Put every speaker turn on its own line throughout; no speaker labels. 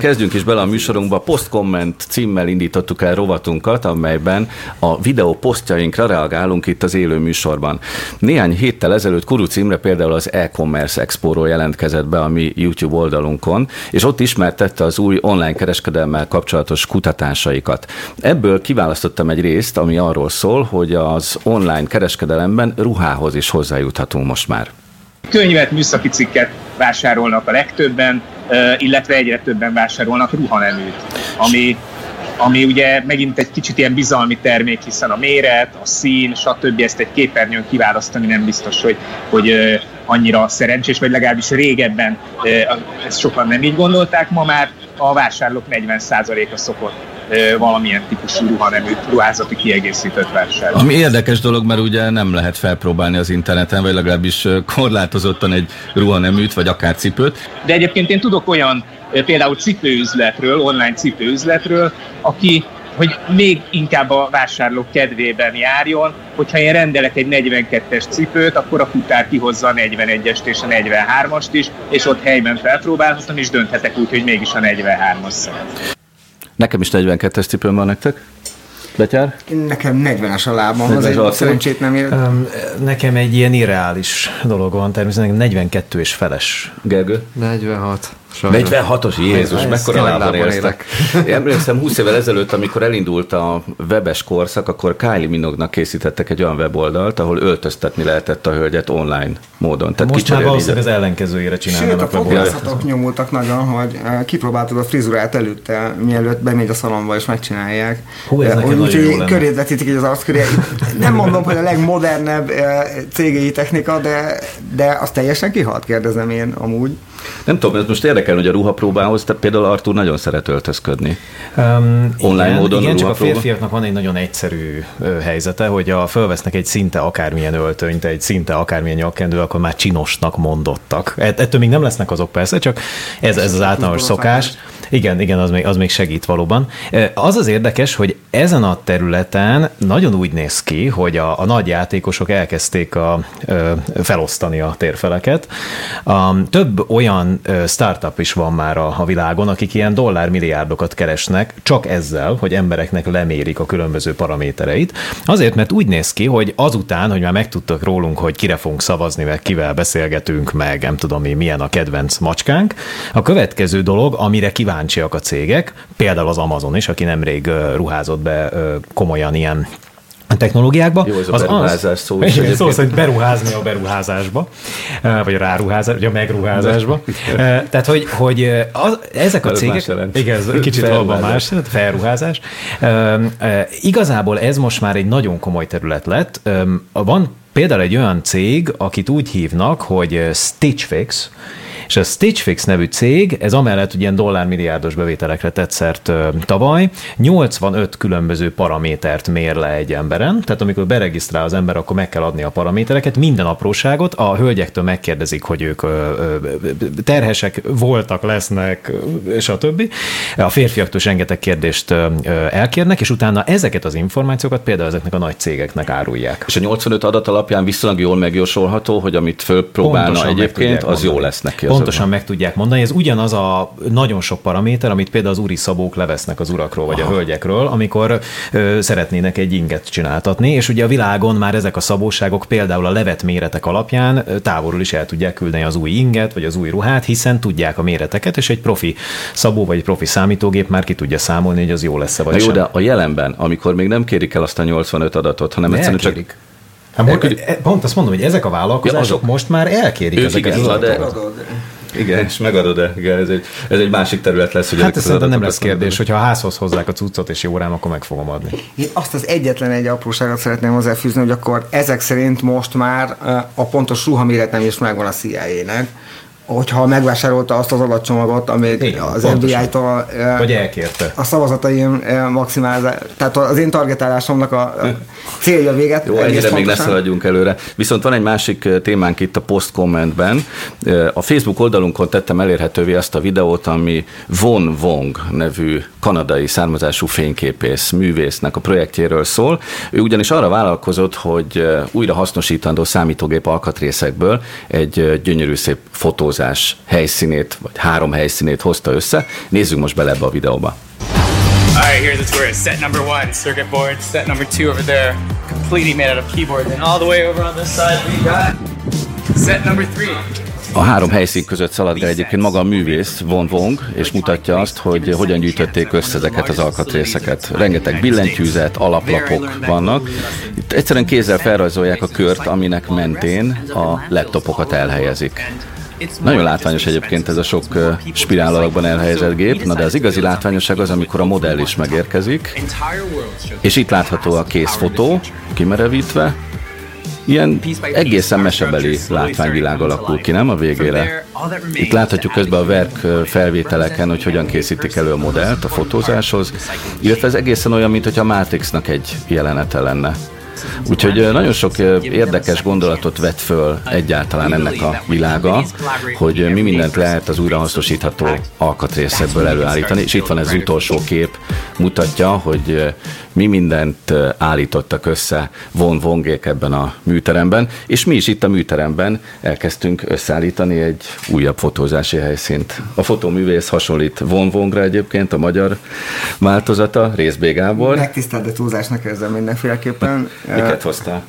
Kezdjünk is bele a műsorunkba. Postcomment címmel indítottuk el rovatunkat, amelyben a videó posztjainkra reagálunk itt az élő műsorban. Néhány héttel ezelőtt Kuruc Imre például az e-commerce expo jelentkezett be a mi YouTube oldalunkon, és ott ismertette az új online kereskedelmmel kapcsolatos kutatásaikat. Ebből kiválasztottam egy részt, ami arról szól, hogy az online kereskedelemben ruhához is hozzájuthatunk most már.
Könyvet, műszaki cikket vásárolnak a legtöbben, illetve egyre többen vásárolnak ruhaneműt, ami, ami ugye megint egy kicsit ilyen bizalmi termék, hiszen a méret, a szín, stb. ezt egy képernyőn kiválasztani nem biztos, hogy, hogy annyira szerencsés, vagy legalábbis régebben ezt sokan nem így gondolták, ma már a vásárlók 40%-a szokott valamilyen típusú ruhanemű, ruházati kiegészítőt vásárol.
Ami érdekes dolog, mert ugye nem lehet felpróbálni az interneten, vagy legalábbis korlátozottan egy ruhaneműt, vagy akár cipőt.
De egyébként én tudok olyan például cipőüzletről, online cipőüzletről, aki hogy még inkább a vásárlók kedvében járjon, hogyha én rendelek egy 42-es cipőt, akkor a futár kihozza a 41-est és a 43-ast is, és ott helyben felpróbálhatom, és dönthetek úgy, hogy mégis a 43-as szeret.
Nekem is 42-es cipőm van nektek. Betyár?
Nekem 40-es a lábam, az egy szerencsét nem ér.
Nekem egy ilyen irreális dolog van, természetesen 42 és feles.
Gergő?
46.
46-os, Jézus, Ez mekkora lábon értek. Én emlékszem 20 évvel ezelőtt, amikor elindult a webes korszak, akkor Kylie Minognak készítettek egy olyan weboldalt, ahol öltöztetni lehetett a hölgyet online módon.
Tehát Most már valószínűleg az ellenkezőjére csinálnak
Sőt, a fodrászatok nyomultak nagyon, hogy eh, kipróbáltad a frizurát előtte, mielőtt bemegy a szalomba és megcsinálják.
Hú, ez nekem Úgyhogy
körét vetítik így az arcköré. Nem mondom, hogy a legmodernebb eh, cégei technika, de, de az teljesen kihalt, kérdezem én amúgy.
Nem tudom, ez most érdekel, hogy a ruhapróbához, tehát például Artur nagyon szeret öltözködni. Um, Online
igen,
módon
Igen, csak a férfiaknak van egy nagyon egyszerű ö, helyzete, hogy a fölvesznek egy szinte akármilyen öltönyt, egy szinte akármilyen nyakkendő, akkor már csinosnak mondottak. Ett, ettől még nem lesznek azok persze, csak ez, ez az általános szokás. Igen, igen, az még, az még segít valóban. Az az érdekes, hogy ezen a területen nagyon úgy néz ki, hogy a, a nagy játékosok elkezdték a, ö, felosztani a térfeleket. A, több olyan startup is van már a, a világon, akik ilyen dollármilliárdokat keresnek csak ezzel, hogy embereknek lemérik a különböző paramétereit. Azért, mert úgy néz ki, hogy azután, hogy már megtudtak rólunk, hogy kire fogunk szavazni, meg kivel beszélgetünk, meg nem tudom mi, milyen a kedvenc macskánk, a következő dolog, amire kíváncsiak a cégek, például az Amazon is, aki nemrég ruházott be komolyan ilyen technológiákba.
Jó, ez a az beruházás az, szó
is. Igen, szó, hogy beruházni a beruházásba, vagy a ráruházás, vagy a megruházásba. Tehát, hogy, hogy az, ezek a cégek... Igen, ez kicsit valóban más, felruházás. Igazából ez most már egy nagyon komoly terület lett. Van például egy olyan cég, akit úgy hívnak, hogy Stitch Fix, és a Stitch Fix nevű cég, ez amellett, hogy ilyen dollármilliárdos bevételekre tett szert tavaly, 85 különböző paramétert mér le egy emberen, tehát amikor beregisztrál az ember, akkor meg kell adni a paramétereket, minden apróságot, a hölgyektől megkérdezik, hogy ők terhesek voltak, lesznek, és a többi. A férfiaktól rengeteg kérdést elkérnek, és utána ezeket az információkat például ezeknek a nagy cégeknek árulják.
És a 85 adat alapján viszonylag jól megjósolható, hogy amit fölpróbálna Pontosan egyébként, az jó lesz neki.
Pontosan meg tudják mondani. Ez ugyanaz a nagyon sok paraméter, amit például az úri szabók levesznek az urakról vagy Aha. a hölgyekről, amikor ö, szeretnének egy inget csináltatni, és ugye a világon már ezek a szabóságok például a levet méretek alapján távolról is el tudják küldeni az új inget vagy az új ruhát, hiszen tudják a méreteket, és egy profi szabó vagy egy profi számítógép már ki tudja számolni, hogy az jó lesz-e vagy
Na jó,
sem.
de a jelenben, amikor még nem kérik el azt a 85 adatot, hanem
de
egyszerűen
elkérik. csak Hát, Elkérik. E, pont azt mondom, hogy ezek a vállalkozások ja, most már elkérik ezeket
igen, az adatokat. Igen, és megadod-e? Igen, ez egy, ez egy másik terület lesz. Hogy
hát ez szerintem nem lesz kérdés, hogyha a házhoz hozzák a cuccot és jó rám, akkor meg fogom adni.
Én azt az egyetlen egy apróságot szeretném hozzáfűzni, hogy akkor ezek szerint most már a pontos ruhaméret nem is megvan a CIA-nek, hogyha megvásárolta azt az adatcsomagot, amit Igen, az FBI-tól
vagy elkérte.
A szavazataim maximálzás, tehát az én targetálásomnak a célja véget.
Jó, ennyire még ne szaladjunk előre. Viszont van egy másik témánk itt a post commentben. A Facebook oldalunkon tettem elérhetővé azt a videót, ami Von Wong nevű kanadai származású fényképész művésznek a projektjéről szól. Ő ugyanis arra vállalkozott, hogy újra hasznosítandó számítógép alkatrészekből egy gyönyörű szép fotóz fotózás helyszínét, vagy három helyszínét hozta össze. Nézzük most bele ebbe a videóba. Alright, here's the tour. Set number one, circuit board. Set number two over there, completely made out of keyboards. And all the way over on this side, we got set number three. A három helyszín között szaladgál egyébként maga a művész, Von Wong, és mutatja azt, hogy hogyan gyűjtötték össze ezeket az alkatrészeket. Rengeteg billentyűzet, alaplapok vannak. Itt egyszerűen kézzel felrajzolják a kört, aminek mentén a laptopokat elhelyezik. Nagyon látványos egyébként ez a sok spirál alakban elhelyezett gép, na de az igazi látványosság az, amikor a modell is megérkezik, és itt látható a készfotó, kimerevítve, ilyen egészen mesebeli látványvilág alakul ki, nem a végére? Itt láthatjuk közben a verk felvételeken, hogy hogyan készítik elő a modellt a fotózáshoz, illetve ez egészen olyan, mint a Matrixnak egy jelenete lenne. Úgyhogy nagyon sok érdekes gondolatot vett föl egyáltalán ennek a világa, hogy mi mindent lehet az újrahasznosítható alkatrészekből előállítani, és itt van ez az utolsó kép, mutatja, hogy mi mindent állítottak össze von Vongék ebben a műteremben, és mi is itt a műteremben elkezdtünk összeállítani egy újabb fotózási helyszínt. A fotóművész hasonlít von Vongra egyébként, a magyar változata, Részbé Gábor.
Megtisztelt túlzásnak érzem mindenféleképpen.
Miket hoztál?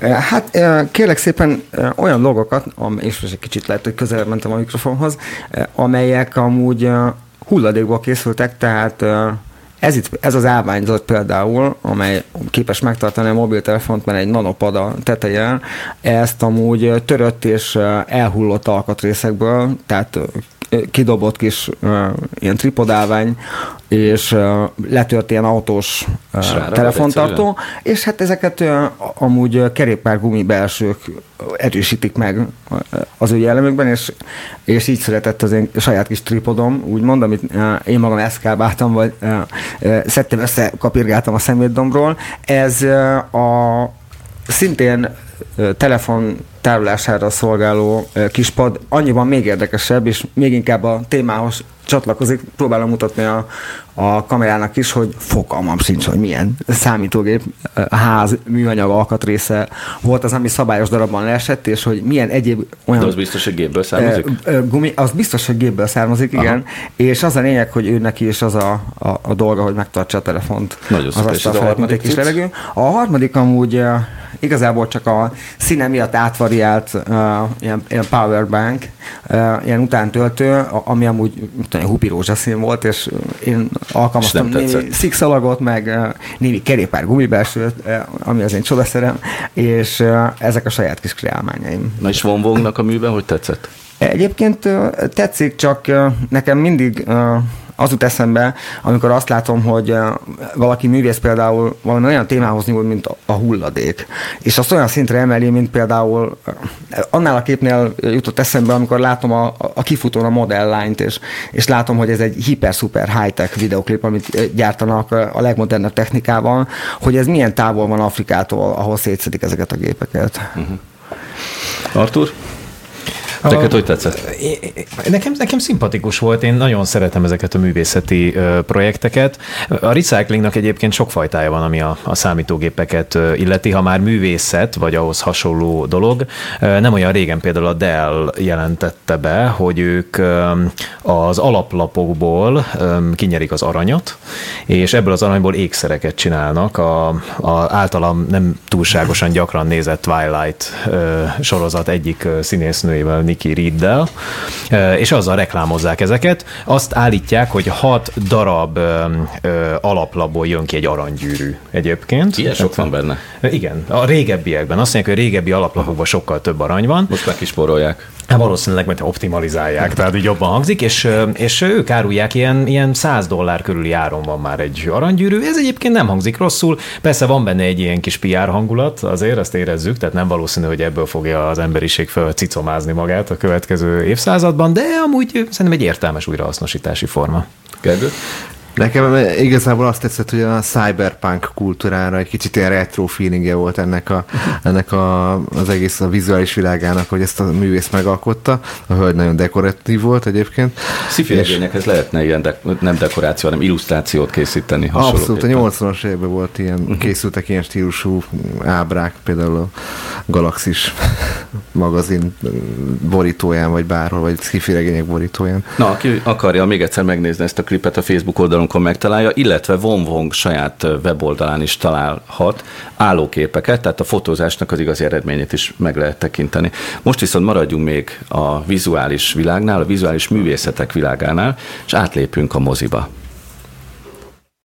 Hát kérlek szépen olyan logokat, és most egy kicsit lehet, hogy közelebb mentem a mikrofonhoz, amelyek amúgy hulladékból készültek, tehát ez, itt, ez az állványzat például, amely képes megtartani a mobiltelefont, mert egy nanopad a tetején, ezt amúgy törött és elhullott alkatrészekből, tehát kidobott kis uh, ilyen tripodálvány, és uh, letört ilyen autós uh, telefontartó, és hát ezeket uh, amúgy kerékpárgumi belsők erősítik meg az ő jellemükben, és, és így született az én saját kis tripodom, úgymond, amit uh, én magam eszkábáltam, vagy uh, uh, szedtem össze, kapirgáltam a szemétdomról. Ez uh, a szintén telefon tárolására szolgáló kispad annyiban még érdekesebb, és még inkább a témához csatlakozik. Próbálom mutatni a, a kamerának is, hogy fogalmam sincs, hogy milyen számítógép, ház, műanyag alkatrésze volt az, ami szabályos darabban leesett, és hogy milyen egyéb olyan...
De az biztos, hogy gépből származik?
Gumi, az biztos, hogy gépből származik, Aha. igen. És az a lényeg, hogy ő neki is az a, a, a dolga, hogy megtartsa a telefont.
Nagyon az
azt a, a harmadik kis levegő. A harmadik amúgy igazából csak a színe miatt átvariált uh, ilyen, ilyen powerbank, uh, ilyen utántöltő, ami amúgy tudom, hupi rózsaszín volt, és én alkalmaztam némi szikszalagot, meg némi kerépár gumibelsőt, ami az én csodaszerem, és ezek a saját kis kreálmányaim.
Na és von Vongnak a műben hogy tetszett?
Egyébként tetszik, csak nekem mindig az jut eszembe, amikor azt látom, hogy eh, valaki művész például valami olyan témához nyúl, mint a hulladék. És azt olyan szintre emeli, mint például eh, annál a képnél jutott eszembe, amikor látom a, a kifutón a modellányt, és, és látom, hogy ez egy hiper-szuper high-tech videoklip, amit eh, gyártanak a legmodernebb technikával, hogy ez milyen távol van Afrikától, ahol szétszedik ezeket a gépeket. Uh-huh.
Artur? Neked hogy tetszett?
Nekem, nekem szimpatikus volt, én nagyon szeretem ezeket a művészeti projekteket. A recyclingnak egyébként sok fajtája van, ami a, a számítógépeket illeti, ha már művészet, vagy ahhoz hasonló dolog. Nem olyan régen például a Dell jelentette be, hogy ők az alaplapokból kinyerik az aranyat, és ebből az aranyból ékszereket csinálnak. A, a általam nem túlságosan gyakran nézett Twilight sorozat egyik színésznőjével, Nicky Riddel, és azzal reklámozzák ezeket. Azt állítják, hogy hat darab alaplapból jön ki egy aranygyűrű egyébként.
Ilyen sok van benne?
Igen, a régebbiekben. Azt mondják, hogy a régebbi alaplapokban sokkal több arany van.
Most meg is porolják.
Hát valószínűleg, mert optimalizálják, tehát így jobban hangzik, és, és ők árulják, ilyen, ilyen 100 dollár körüli áron van már egy aranygyűrű. Ez egyébként nem hangzik rosszul. Persze van benne egy ilyen kis PR hangulat, azért ezt érezzük, tehát nem valószínű, hogy ebből fogja az emberiség föl cicomázni magát a következő évszázadban, de amúgy szerintem egy értelmes újrahasznosítási forma.
Gergő?
Nekem igazából azt tetszett, hogy a cyberpunk kultúrára egy kicsit ilyen retro feelingje volt ennek, a, ennek a, az egész a vizuális világának, hogy ezt a művész megalkotta. A hölgy nagyon dekoratív volt egyébként.
Szifi ez lehetne ilyen de, nem dekoráció, hanem illusztrációt készíteni.
Abszolút, a 80-as években volt ilyen, uh-huh. készültek ilyen stílusú ábrák, például a Galaxis magazin borítóján, vagy bárhol, vagy sci regények borítóján.
Na, aki akarja még egyszer megnézni ezt a klipet a Facebook oldalunkon megtalálja, illetve Von Wong saját weboldalán is találhat állóképeket, tehát a fotózásnak az igazi eredményét is meg lehet tekinteni. Most viszont maradjunk még a vizuális világnál, a vizuális művészetek világánál, és átlépünk a moziba.